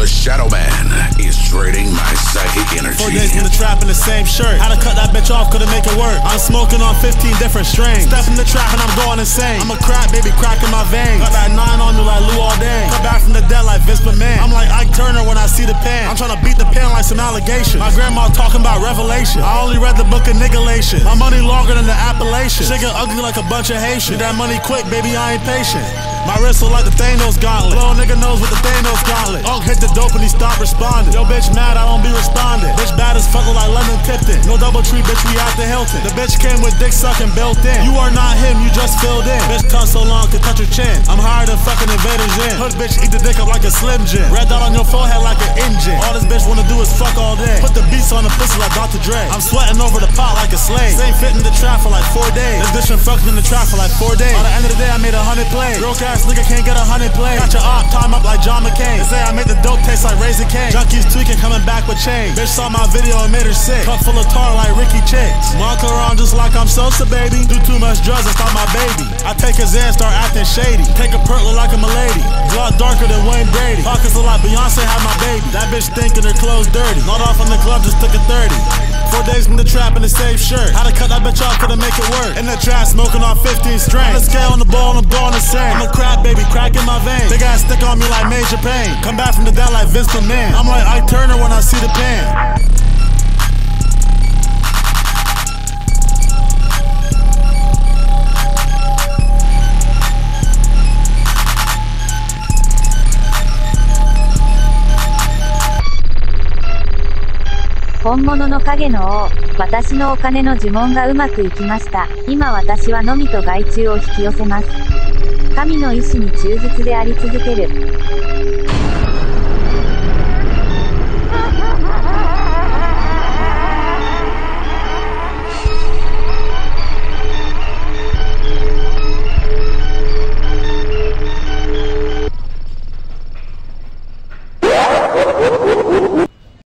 The Shadow Man is draining my psychic energy. Four days in the trap in the same shirt. How to cut that bitch off, couldn't make it work. I'm smoking on 15 different strains. Step in the trap and I'm going insane. I'm a crack baby, crack in my veins. Got that nine on me like Lou all day. Come back from the dead like Vince McMahon. I'm like Ike Turner when I see the pen. I'm trying to beat the pen like some allegations. My grandma talking about revelation. I only read the book of niggalation. My money longer than the Appalachian. Shit get ugly like a bunch of Haitians. Need that money quick, baby, I ain't patient. My wrist look like the Thanos gauntlet. Little nigga knows what the Thanos gauntlet. Ugg hit the dope and he stopped responding. Yo, bitch mad, I don't be responding. Bitch bad as fuck like London Tipton. No double tree, bitch, we out the Hilton. The bitch came with dick sucking built in. You are not him, you just filled in. Bitch tongue so long, can touch your chin. I'm higher than fucking invaders in. Hood bitch, eat the dick up like a slim jim. Red dot on your forehead like an engine. All this bitch wanna do is fuck all day. Put the beats on the pussy like Dr. Dre. I'm sweating over the pot like a slave. Same fit in the trap for like four days. This bitch been fucking in the trap for like four days. By the end of the day, I made a hundred plays. Broke ass nigga can't get a hundred plays. Got your op, time up like John McCain. They say I make the dope taste like Razor Cane. Junkies tweaking, coming back with change. Bitch saw my video and made her sick. Cup full of tar like Ricky Chicks. Mark around just like I'm Sosa, baby. Do too much drugs, I start my baby. I take a Zan, start acting shady. Take a perk, look like a milady. Draw darker than Wayne Brady. Pockets look like Beyonce had my baby. That bitch thinking her clothes dirty. Not off in the club, just took a 30. Four days in the trap in the same shirt. How to cut that bitch off, couldn't make it work. In the trap, smoking on 15 strength. On the scale on the ball, I'm going insane. I'm a crap baby, crack in my veins. Big ass stick on me like major pain. Come back from the dead like Vince McMahon. I'm like Ike Turner when I see the pan.「本物の影の王、私のお金の呪文がうまくいきました。今私はのみと害虫を引き寄せます。神の意志に忠実であり続ける。